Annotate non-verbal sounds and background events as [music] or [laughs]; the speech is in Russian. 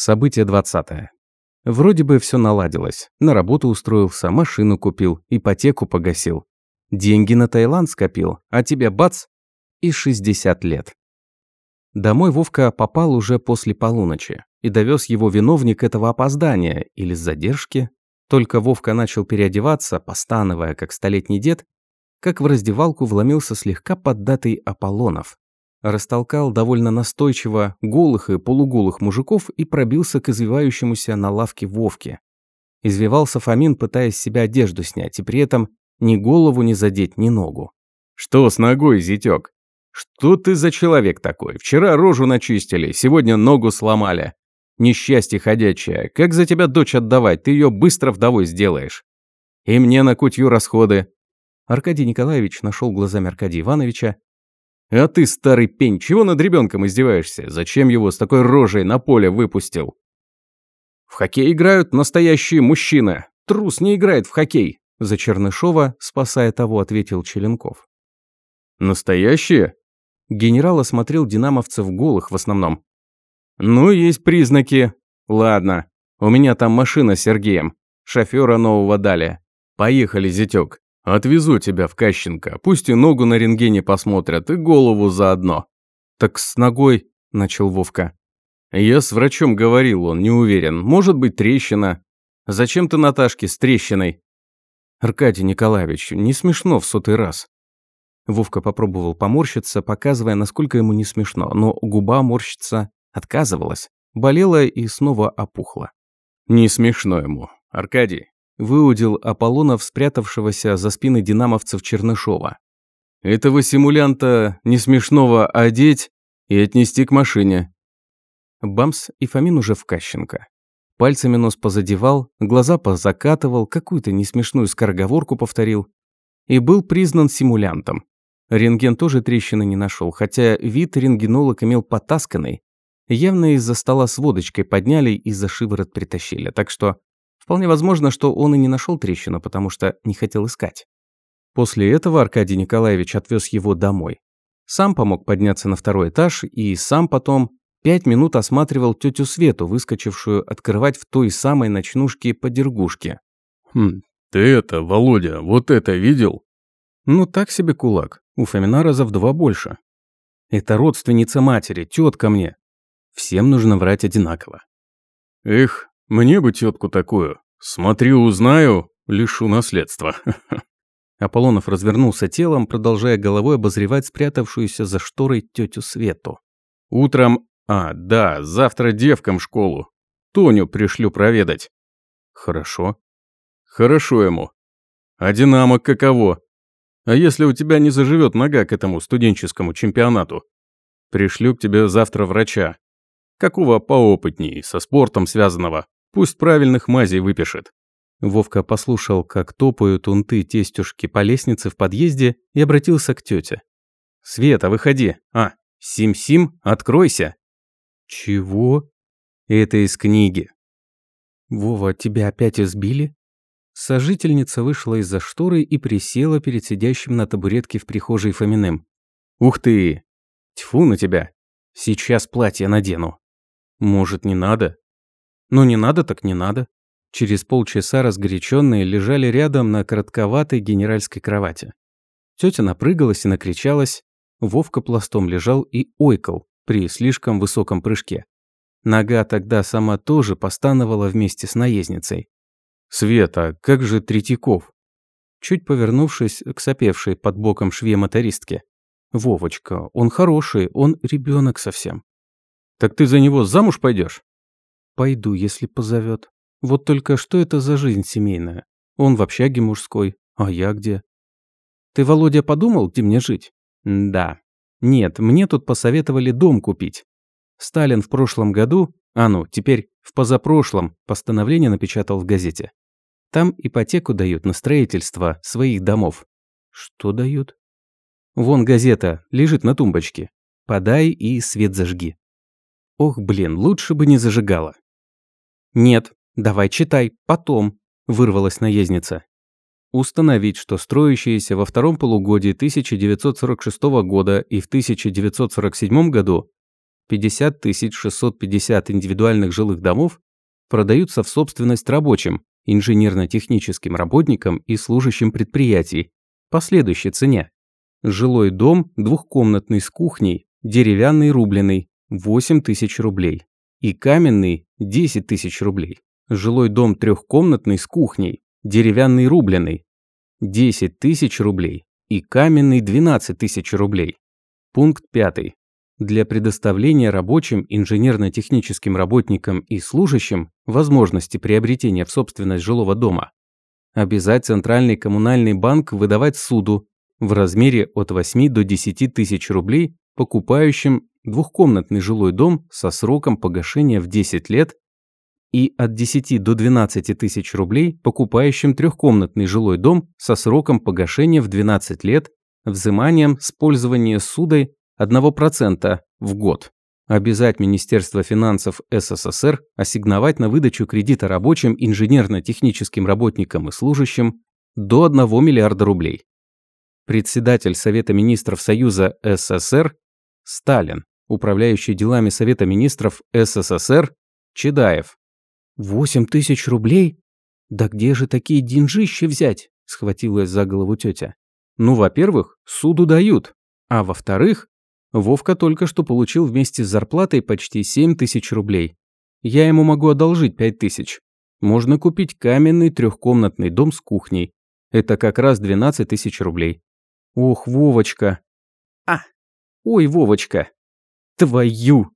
Событие 20. Вроде бы все наладилось. На работу устроился, машину купил, ипотеку погасил. Деньги на Таиланд скопил, а тебе бац и 60 лет. Домой Вовка попал уже после полуночи и довез его виновник этого опоздания или задержки. Только Вовка начал переодеваться, постановая, как столетний дед, как в раздевалку вломился слегка поддатый Аполлонов. Растолкал довольно настойчиво голых и полуголых мужиков и пробился к извивающемуся на лавке Вовке. Извивался Фомин, пытаясь себя одежду снять, и при этом ни голову не задеть, ни ногу. «Что с ногой, зятёк? Что ты за человек такой? Вчера рожу начистили, сегодня ногу сломали. Несчастье ходячее. Как за тебя дочь отдавать? Ты ее быстро вдовой сделаешь. И мне на кутью расходы». Аркадий Николаевич нашел глазами Аркадия Ивановича. «А ты, старый пень, чего над ребенком издеваешься? Зачем его с такой рожей на поле выпустил?» «В хоккей играют настоящие мужчины. Трус не играет в хоккей», за Чернышова, спасая того, ответил Челенков. «Настоящие?» Генерал осмотрел динамовцев голых в основном. «Ну, есть признаки. Ладно, у меня там машина с Сергеем. Шофера нового дали. Поехали, зятёк. Отвезу тебя в Кащенко. Пусть и ногу на рентгене посмотрят, и голову заодно». «Так с ногой...» – начал Вовка. «Я с врачом говорил, он не уверен. Может быть, трещина. Зачем ты Наташке с трещиной?» «Аркадий Николаевич, не смешно в сотый раз». Вовка попробовал поморщиться, показывая, насколько ему не смешно, но губа морщиться отказывалась, болела и снова опухла. «Не смешно ему. Аркадий», – выудил Аполлонов, спрятавшегося за спиной динамовцев Чернышова. «Этого симулянта не смешного одеть и отнести к машине». Бамс и Фомин уже в Кащенко. Пальцами нос позадевал, глаза позакатывал, какую-то несмешную скороговорку повторил. И был признан симулянтом. Рентген тоже трещины не нашел, хотя вид рентгенолог имел потасканный. Явно из-за стола с водочкой подняли и за шиворот притащили, так что вполне возможно, что он и не нашел трещину, потому что не хотел искать. После этого Аркадий Николаевич отвез его домой. Сам помог подняться на второй этаж и сам потом Пять минут осматривал тетю Свету, выскочившую открывать в той самой ночнушке по дергушке. «Хм, ты это, Володя, вот это видел?» «Ну так себе кулак. У Фомина раза в два больше. Это родственница матери, тетка мне. Всем нужно врать одинаково». «Эх, мне бы тетку такую. Смотрю, узнаю, лишу наследства». [laughs] Аполлонов развернулся телом, продолжая головой обозревать спрятавшуюся за шторой тетю Свету. Утром а, да, завтра девкам школу. Тоню пришлю проведать. Хорошо. Хорошо ему. А Динамо каково? А если у тебя не заживет нога к этому студенческому чемпионату? Пришлю к тебе завтра врача. Какого поопытней, со спортом связанного. Пусть правильных мазей выпишет. Вовка послушал, как топают унты тестюшки по лестнице в подъезде и обратился к тете. «Света, выходи. А, Сим-Сим, откройся!» «Чего?» «Это из книги». «Вова, тебя опять избили?» Сожительница вышла из-за шторы и присела перед сидящим на табуретке в прихожей Фоминым. «Ух ты! Тьфу на тебя! Сейчас платье надену». «Может, не надо?» «Ну, не надо, так не надо». Через полчаса разгоряченные лежали рядом на коротковатой генеральской кровати. Тетя напрыгалась и накричалась. Вовка пластом лежал и ойкал, при слишком высоком прыжке. Нога тогда сама тоже постановала вместе с наездницей. «Света, как же Третьяков?» Чуть повернувшись к сопевшей под боком шве мотористке. «Вовочка, он хороший, он ребенок совсем». «Так ты за него замуж пойдешь? «Пойду, если позовет. Вот только что это за жизнь семейная? Он в общаге мужской, а я где?» «Ты, Володя, подумал, где мне жить?» «Да, нет, мне тут посоветовали дом купить. Сталин в прошлом году, а ну, теперь в позапрошлом, постановление напечатал в газете. Там ипотеку дают на строительство своих домов. Что дают? Вон газета, лежит на тумбочке. Подай и свет зажги. Ох, блин, лучше бы не зажигала. Нет, давай читай, потом, вырвалась наездница установить, что строящиеся во втором полугодии 1946 года и в 1947 году 50 650 индивидуальных жилых домов продаются в собственность рабочим, инженерно-техническим работникам и служащим предприятий по следующей цене. Жилой дом двухкомнатный с кухней, деревянный рубленый – 8 тысяч рублей и каменный – 10 тысяч рублей. Жилой дом трехкомнатный с кухней, деревянный рубленый – 10 тысяч рублей и каменный – 12 тысяч рублей. Пункт 5. Для предоставления рабочим, инженерно-техническим работникам и служащим возможности приобретения в собственность жилого дома обязать Центральный коммунальный банк выдавать суду в размере от 8 до 10 тысяч рублей покупающим двухкомнатный жилой дом со сроком погашения в 10 лет и от 10 до 12 тысяч рублей покупающим трехкомнатный жилой дом со сроком погашения в 12 лет взиманием с пользования судой 1% в год. Обязать Министерство финансов СССР ассигновать на выдачу кредита рабочим, инженерно-техническим работникам и служащим до 1 миллиарда рублей. Председатель Совета министров Союза СССР Сталин, управляющий делами Совета министров СССР Чедаев. «Восемь тысяч рублей? Да где же такие деньжищи взять?» – схватилась за голову тетя. «Ну, во-первых, суду дают, а во-вторых, Вовка только что получил вместе с зарплатой почти 7 тысяч рублей. Я ему могу одолжить 5 тысяч. Можно купить каменный трехкомнатный дом с кухней. Это как раз 12 тысяч рублей. Ох, Вовочка. А, ой, Вовочка. Твою.